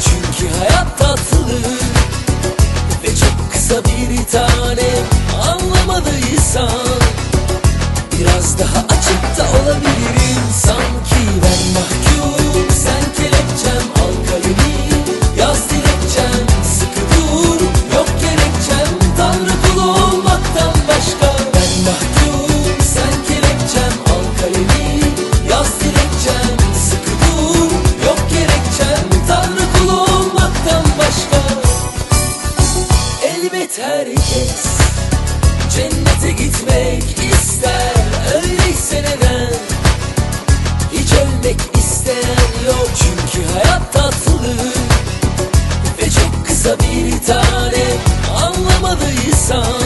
çünkü hayat tatlı. Ve çok kısa bir tanem Evet herkes Cennete gitmek ister Öyleyse neden? Hiç ölmek isteyen yok Çünkü hayat tatlı. Ve çok kısa bir tane Anlamadıysan